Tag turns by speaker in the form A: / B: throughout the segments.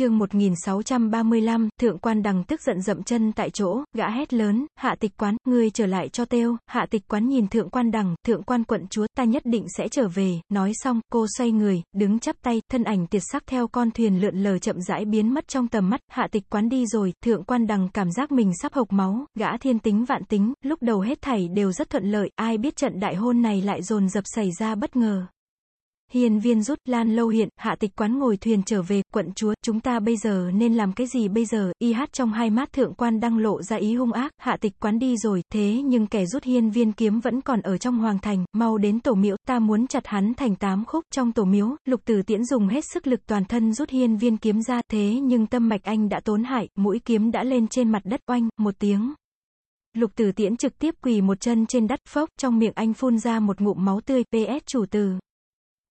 A: chương 1635, thượng quan đằng tức giận dậm chân tại chỗ, gã hét lớn, hạ tịch quán, ngươi trở lại cho têu, hạ tịch quán nhìn thượng quan đằng, thượng quan quận chúa, ta nhất định sẽ trở về, nói xong, cô xoay người, đứng chắp tay, thân ảnh tiệt sắc theo con thuyền lượn lờ chậm rãi biến mất trong tầm mắt, hạ tịch quán đi rồi, thượng quan đằng cảm giác mình sắp hộc máu, gã thiên tính vạn tính, lúc đầu hết thảy đều rất thuận lợi, ai biết trận đại hôn này lại dồn dập xảy ra bất ngờ. Hiền viên rút, lan lâu hiện, hạ tịch quán ngồi thuyền trở về, quận chúa, chúng ta bây giờ nên làm cái gì bây giờ, y hát trong hai mắt thượng quan đang lộ ra ý hung ác, hạ tịch quán đi rồi, thế nhưng kẻ rút hiên viên kiếm vẫn còn ở trong hoàng thành, mau đến tổ miễu, ta muốn chặt hắn thành tám khúc, trong tổ miếu, lục tử tiễn dùng hết sức lực toàn thân rút hiên viên kiếm ra, thế nhưng tâm mạch anh đã tốn hại, mũi kiếm đã lên trên mặt đất oanh, một tiếng. Lục tử tiễn trực tiếp quỳ một chân trên đất phốc, trong miệng anh phun ra một ngụm máu tươi, PS chủ tử.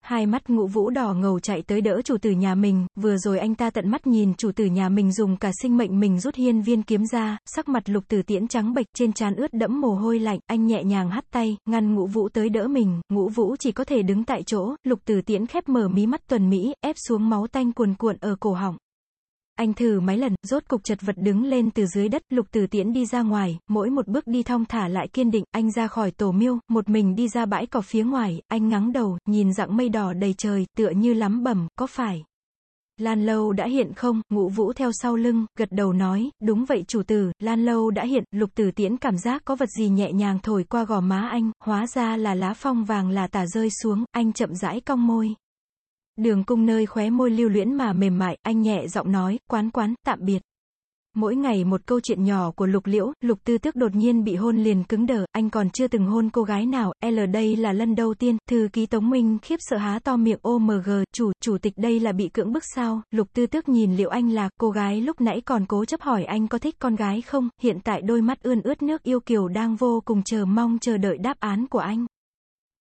A: Hai mắt ngũ vũ đỏ ngầu chạy tới đỡ chủ tử nhà mình, vừa rồi anh ta tận mắt nhìn chủ tử nhà mình dùng cả sinh mệnh mình rút hiên viên kiếm ra, sắc mặt lục tử tiễn trắng bệch trên trán ướt đẫm mồ hôi lạnh, anh nhẹ nhàng hắt tay, ngăn ngũ vũ tới đỡ mình, ngũ vũ chỉ có thể đứng tại chỗ, lục tử tiễn khép mở mí mắt tuần Mỹ, ép xuống máu tanh cuồn cuộn ở cổ họng. Anh thử mấy lần, rốt cục chật vật đứng lên từ dưới đất, lục tử tiễn đi ra ngoài, mỗi một bước đi thong thả lại kiên định, anh ra khỏi tổ miêu, một mình đi ra bãi cỏ phía ngoài, anh ngắng đầu, nhìn dạng mây đỏ đầy trời, tựa như lắm bẩm, có phải. Lan Lâu đã hiện không, ngũ vũ theo sau lưng, gật đầu nói, đúng vậy chủ tử, Lan Lâu đã hiện, lục tử tiễn cảm giác có vật gì nhẹ nhàng thổi qua gò má anh, hóa ra là lá phong vàng là tả rơi xuống, anh chậm rãi cong môi. Đường cung nơi khóe môi lưu luyến mà mềm mại, anh nhẹ giọng nói, quán quán, tạm biệt. Mỗi ngày một câu chuyện nhỏ của Lục Liễu, Lục Tư Tước đột nhiên bị hôn liền cứng đờ, anh còn chưa từng hôn cô gái nào, L đây là lần đầu tiên, thư ký Tống Minh khiếp sợ há to miệng OMG, chủ, chủ tịch đây là bị cưỡng bức sao, Lục Tư Tước nhìn liệu anh là, cô gái lúc nãy còn cố chấp hỏi anh có thích con gái không, hiện tại đôi mắt ươn ướt nước yêu kiều đang vô cùng chờ mong chờ đợi đáp án của anh.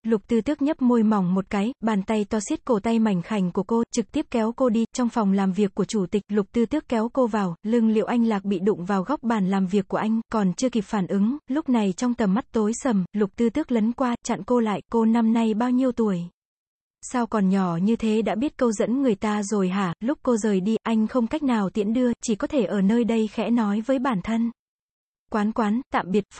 A: Lục tư tước nhấp môi mỏng một cái, bàn tay to siết cổ tay mảnh khảnh của cô, trực tiếp kéo cô đi, trong phòng làm việc của chủ tịch, lục tư tước kéo cô vào, lưng liệu anh lạc bị đụng vào góc bàn làm việc của anh, còn chưa kịp phản ứng, lúc này trong tầm mắt tối sầm, lục tư tước lấn qua, chặn cô lại, cô năm nay bao nhiêu tuổi? Sao còn nhỏ như thế đã biết câu dẫn người ta rồi hả, lúc cô rời đi, anh không cách nào tiễn đưa, chỉ có thể ở nơi đây khẽ nói với bản thân. Quán quán, tạm biệt, phụt,